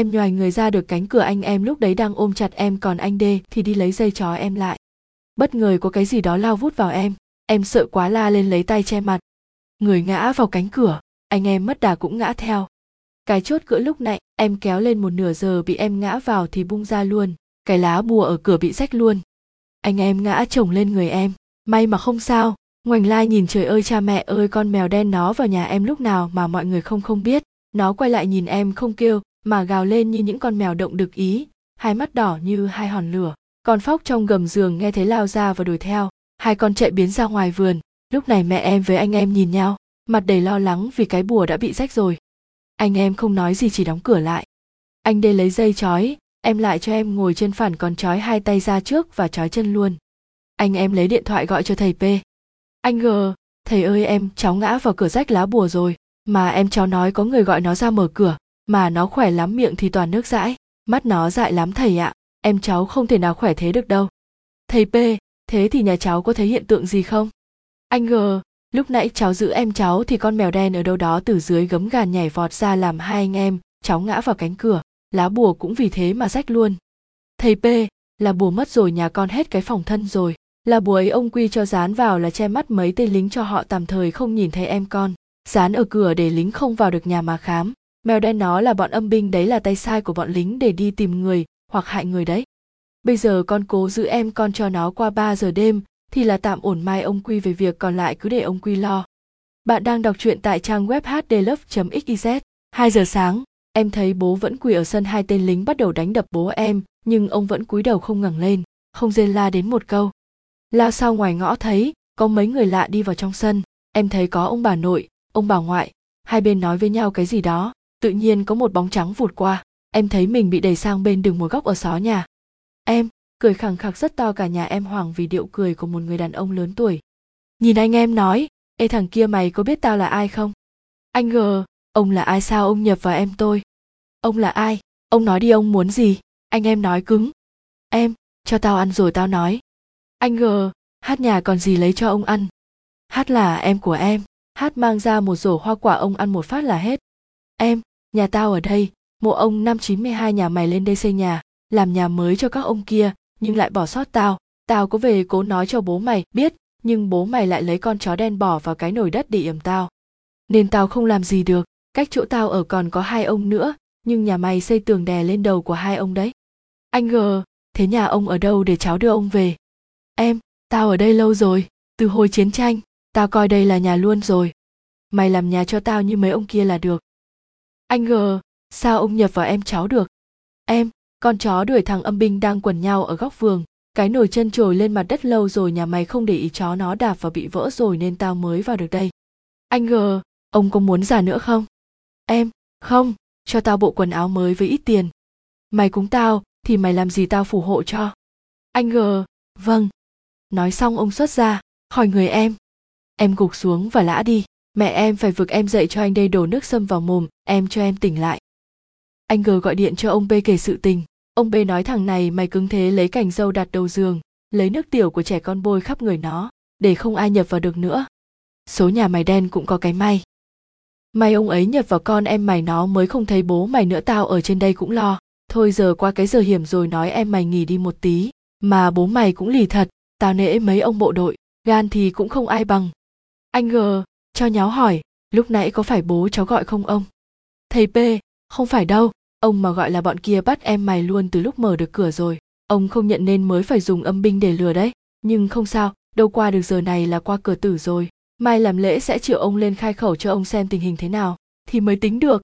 em nhoài người ra được cánh cửa anh em lúc đấy đang ôm chặt em còn anh đê thì đi lấy dây chó em lại. Bất ngờ có cái gì đó lao vút vào em. Em sợ quá la lên lấy tay che mặt. Người ngã vào cánh cửa. Anh em mất đà cũng ngã theo. Cái chốt cửa lúc nãy, em kéo lên một nửa giờ bị em ngã vào thì bung ra luôn. Cái lá bùa ở cửa bị rách luôn. Anh em ngã chồng lên người em. May mà không sao. Ngoảnh lai nhìn trời ơi cha mẹ ơi, con mèo đen nó vào nhà em lúc nào mà mọi người không không biết. Nó quay lại nhìn em không kêu mà gào lên như những con mèo động được ý. Hai mắt đỏ như hai hòn lửa. Con phóc trong gầm giường nghe thấy lao ra và đuổi theo. Hai con chạy biến ra ngoài vườn. Lúc này mẹ em với anh em nhìn nhau. Mặt đầy lo lắng vì cái bùa đã bị rách rồi. Anh em không nói gì chỉ đóng cửa lại. Anh đê lấy dây chói. Em lại cho em ngồi trên phản còn chói hai tay ra trước và chói chân luôn. Anh em lấy điện thoại gọi cho thầy p. Anh g, thầy ơi em, cháu ngã vào cửa rách lá bùa rồi. Mà em cháu nói có người gọi nó ra mở cửa mà nó khỏe lắm miệng thì toàn nước dãi. Mắt nó dại lắm thầy ạ. Em cháu không thể nào khỏe thế được đâu. Thầy p, thế thì nhà cháu có thấy hiện tượng gì không? Anh g, lúc nãy cháu giữ em cháu thì con mèo đen ở đâu đó từ dưới gấm gàn nhảy vọt ra làm hai anh em, cháu ngã vào cánh cửa. Lá bùa cũng vì thế mà rách luôn. Thầy p, là bùa mất rồi nhà con hết cái phòng thân rồi. Là bùa ấy ông quy cho dán vào là che mắt mấy tên lính cho họ tạm thời không nhìn thấy em con. Dán ở cửa để lính không vào được nhà mà khám mèo đen nó là bọn âm binh, đấy là tay sai của bọn lính để đi tìm người hoặc hại người đấy. Bây giờ con cố giữ em con cho nó qua 3 giờ đêm, thì là tạm ổn mai ông quy về việc còn lại cứ để ông quy lo. Bạn đang đọc truyện tại trang web hdlove.xyz 2 giờ sáng, em thấy bố vẫn quỳ ở sân hai tên lính bắt đầu đánh đập bố em, nhưng ông vẫn cúi đầu không ngẩng lên, không rên la đến một câu. Lao sau ngoài ngõ thấy, có mấy người lạ đi vào trong sân. Em thấy có ông bà nội, ông bà ngoại, hai bên nói với nhau cái gì đó tự nhiên có một bóng trắng vụt qua, em thấy mình bị đẩy sang bên đường một góc ở xó nhà. Em, cười khẳng khặc rất to cả nhà em hoảng vì điệu cười của một người đàn ông lớn tuổi. Nhìn anh em nói, ê thằng kia mày có biết tao là ai không? Anh gờ, ông là ai sao ông nhập vào em tôi? Ông là ai? Ông nói đi ông muốn gì? Anh em nói cứng. Em, cho tao ăn rồi tao nói. Anh gờ, hát nhà còn gì lấy cho ông ăn? Hát là em của em. Hát mang ra một rổ hoa quả ông ăn một phát là hết. Em nhà tao ở đây mộ ông năm 92 nhà mày lên đây xây nhà, làm nhà mới cho các ông kia, nhưng lại bỏ sót tao. Tao có về cố nói cho bố mày biết, nhưng bố mày lại lấy con chó đen bỏ vào cái nồi đất để yểm tao. Nên tao không làm gì được, cách chỗ tao ở còn có hai ông nữa, nhưng nhà mày xây tường đè lên đầu của hai ông đấy. Anh g, thế nhà ông ở đâu để cháu đưa ông về? Em, tao ở đây lâu rồi, từ hồi chiến tranh, tao coi đây là nhà luôn rồi. Mày làm nhà cho tao như mấy ông kia là được anh ngờ sao ông nhập vào em cháu được? Em con chó đuổi thằng âm binh đang quần nhau ở góc vườn. Cái nồi chân trồi lên mặt đất lâu rồi nhà mày không để ý chó nó đạp và bị vỡ rồi nên tao mới vào được đây. Anh ngờ ông có muốn giả nữa không? Em không cho tao bộ quần áo mới với ít tiền. Mày cúng tao thì mày làm gì tao phù hộ cho? Anh ngờ, vâng. Nói xong ông xuất ra khỏi người em. Em gục xuống và lã đi mẹ em phải vực em dậy cho anh đây đổ nước sâm vào mồm, em cho em tỉnh lại. Anh g gọi điện cho ông b kể sự tình. Ông b nói thằng này mày cứng thế lấy cành dâu đặt đầu giường, lấy nước tiểu của trẻ con bôi khắp người nó, để không ai nhập vào được nữa. Số nhà mày đen cũng có cái may. May ông ấy nhập vào con em mày nó mới không thấy bố mày nữa tao ở trên đây cũng lo. Thôi giờ qua cái giờ hiểm rồi nói em mày nghỉ đi một tí. Mà bố mày cũng lì thật, tao nể mấy ông bộ đội, gan thì cũng không ai bằng. Anh g cho nháo hỏi, lúc nãy có phải bố cháu gọi không ông? Thầy p, không phải đâu, ông mà gọi là bọn kia bắt em mày luôn từ lúc mở được cửa rồi. Ông không nhận nên mới phải dùng âm binh để lừa đấy. Nhưng không sao, đâu qua được giờ này là qua cửa tử rồi. Mai làm lễ sẽ triệu ông lên khai khẩu cho ông xem tình hình thế nào, thì mới tính được.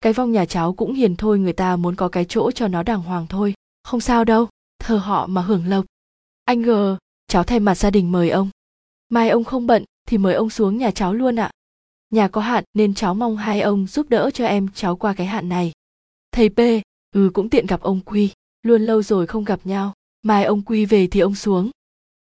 Cái vong nhà cháu cũng hiền thôi, người ta muốn có cái chỗ cho nó đàng hoàng thôi. Không sao đâu, thờ họ mà hưởng lộc. Anh g, cháu thay mặt gia đình mời ông. Mai ông không bận thì mời ông xuống nhà cháu luôn ạ. Nhà có hạn nên cháu mong hai ông giúp đỡ cho em cháu qua cái hạn này. Thầy p ừ cũng tiện gặp ông quy, luôn lâu rồi không gặp nhau, mai ông quy về thì ông xuống.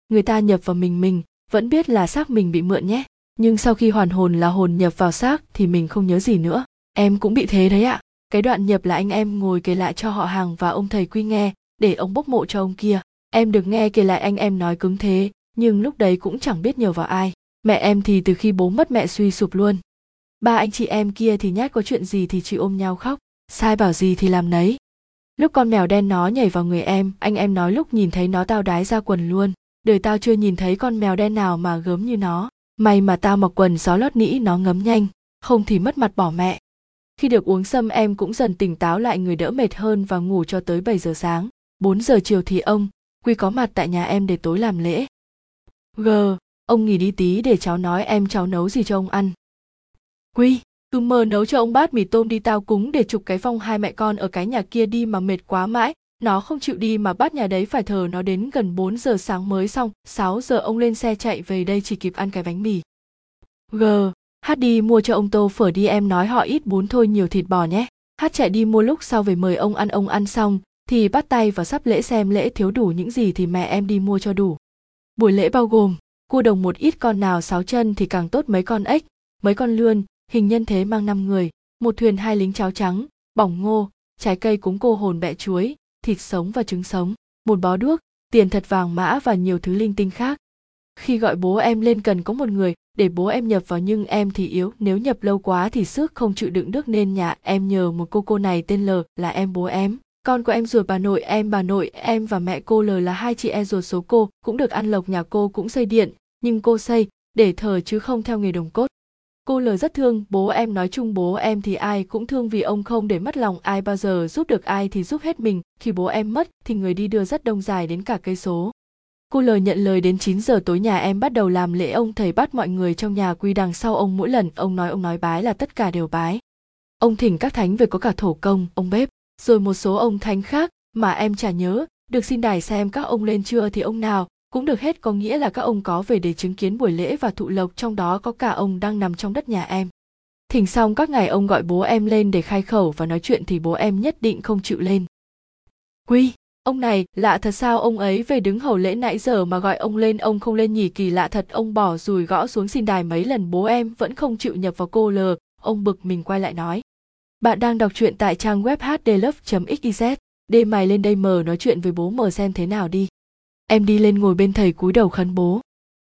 Người ta nhập vào mình mình, vẫn biết là xác mình bị mượn nhé, nhưng sau khi hoàn hồn là hồn nhập vào xác thì mình không nhớ gì nữa. Em cũng bị thế đấy ạ. Cái đoạn nhập là anh em ngồi kể lại cho họ hàng và ông thầy quy nghe, để ông bốc mộ cho ông kia. Em được nghe kể lại anh em nói cứng thế, nhưng lúc đấy cũng chẳng biết nhờ vào ai mẹ em thì từ khi bố mất mẹ suy sụp luôn. Ba anh chị em kia thì nhát có chuyện gì thì chị ôm nhau khóc, sai bảo gì thì làm nấy. Lúc con mèo đen nó nhảy vào người em, anh em nói lúc nhìn thấy nó tao đái ra quần luôn. Đời tao chưa nhìn thấy con mèo đen nào mà gớm như nó. May mà tao mặc quần gió lót nĩ, nó ngấm nhanh, không thì mất mặt bỏ mẹ. Khi được uống sâm em cũng dần tỉnh táo lại người đỡ mệt hơn và ngủ cho tới 7 giờ sáng. 4 giờ chiều thì ông quy có mặt tại nhà em để tối làm lễ. G ông nghỉ đi tí để cháu nói em cháu nấu gì cho ông ăn. Quy cứ mơ nấu cho ông bát mì tôm đi tao cúng để chụp cái phong hai mẹ con ở cái nhà kia đi mà mệt quá mãi. Nó không chịu đi mà bắt nhà đấy phải thờ nó đến gần 4 giờ sáng mới xong. 6 giờ ông lên xe chạy về đây chỉ kịp ăn cái bánh mì. G, hát đi mua cho ông tô phở đi em nói họ ít bún thôi nhiều thịt bò nhé. Hát chạy đi mua lúc sau về mời ông ăn ông ăn xong, thì bắt tay vào sắp lễ xem lễ thiếu đủ những gì thì mẹ em đi mua cho đủ. Buổi lễ bao gồm cua đồng một ít con nào sáu chân thì càng tốt mấy con ếch, mấy con lươn, hình nhân thế mang năm người. Một thuyền hai lính cháo trắng, bỏng ngô, trái cây cúng cô hồn bẹ chuối, thịt sống và trứng sống, một bó đuốc, tiền thật vàng mã và nhiều thứ linh tinh khác. Khi gọi bố em lên cần có một người, để bố em nhập vào nhưng em thì yếu, nếu nhập lâu quá thì sức không chịu đựng nước nên nhà em nhờ một cô cô này tên L, là em bố em con của em ruột bà nội em bà nội em và mẹ cô L là hai chị em ruột số cô cũng được ăn lộc nhà cô cũng xây điện nhưng cô xây để thờ chứ không theo nghề đồng cốt. Cô L rất thương bố em nói chung bố em thì ai cũng thương vì ông không để mất lòng ai bao giờ giúp được ai thì giúp hết mình khi bố em mất thì người đi đưa rất đông dài đến cả cây số. Cô lời nhận lời đến 9 giờ tối nhà em bắt đầu làm lễ ông thầy bắt mọi người trong nhà quy đằng sau ông mỗi lần ông nói ông nói bái là tất cả đều bái. Ông thỉnh các thánh về có cả thổ công, ông bếp, rồi một số ông thánh khác mà em chả nhớ, được xin đài xem các ông lên chưa thì ông nào cũng được hết có nghĩa là các ông có về để chứng kiến buổi lễ và thụ lộc trong đó có cả ông đang nằm trong đất nhà em. Thỉnh xong các ngày ông gọi bố em lên để khai khẩu và nói chuyện thì bố em nhất định không chịu lên. Quy, ông này lạ thật sao ông ấy về đứng hầu lễ nãy giờ mà gọi ông lên ông không lên nhỉ kỳ lạ thật ông bỏ rùi gõ xuống xin đài mấy lần bố em vẫn không chịu nhập vào cô lờ ông bực mình quay lại nói bạn đang đọc truyện tại trang web hdlove.xyz đêm mày lên đây mờ nói chuyện với bố mờ xem thế nào đi. Em đi lên ngồi bên thầy cúi đầu khấn bố.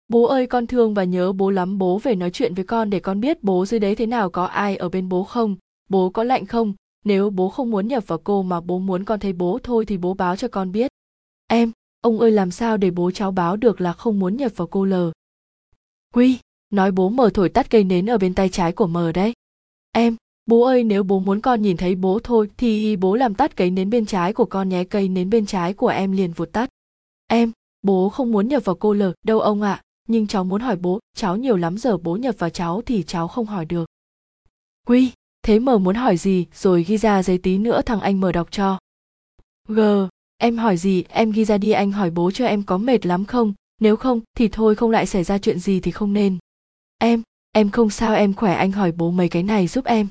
Bố ơi, con thương và nhớ bố lắm. Bố về nói chuyện với con để con biết bố dưới đấy thế nào, có ai ở bên bố không? Bố có lạnh không? Nếu bố không muốn nhập vào cô mà bố muốn con thấy bố thôi thì bố báo cho con biết. Em, ông ơi, làm sao để bố cháu báo được là không muốn nhập vào cô lờ? Quy, nói bố mờ thổi tắt cây nến ở bên tay trái của mờ đấy. Em bố ơi nếu bố muốn con nhìn thấy bố thôi thì bố làm tắt cây nến bên trái của con nhé cây nến bên trái của em liền vụt tắt. Em bố không muốn nhập vào cô lờ đâu ông ạ. À, nhưng cháu muốn hỏi bố cháu nhiều lắm giờ bố nhập vào cháu thì cháu không hỏi được. Quy thế mờ muốn hỏi gì rồi ghi ra giấy tí nữa thằng anh mờ đọc cho. G em hỏi gì em ghi ra đi anh hỏi bố cho em có mệt lắm không? Nếu không thì thôi không lại xảy ra chuyện gì thì không nên. Em em không sao em khỏe anh hỏi bố mấy cái này giúp em.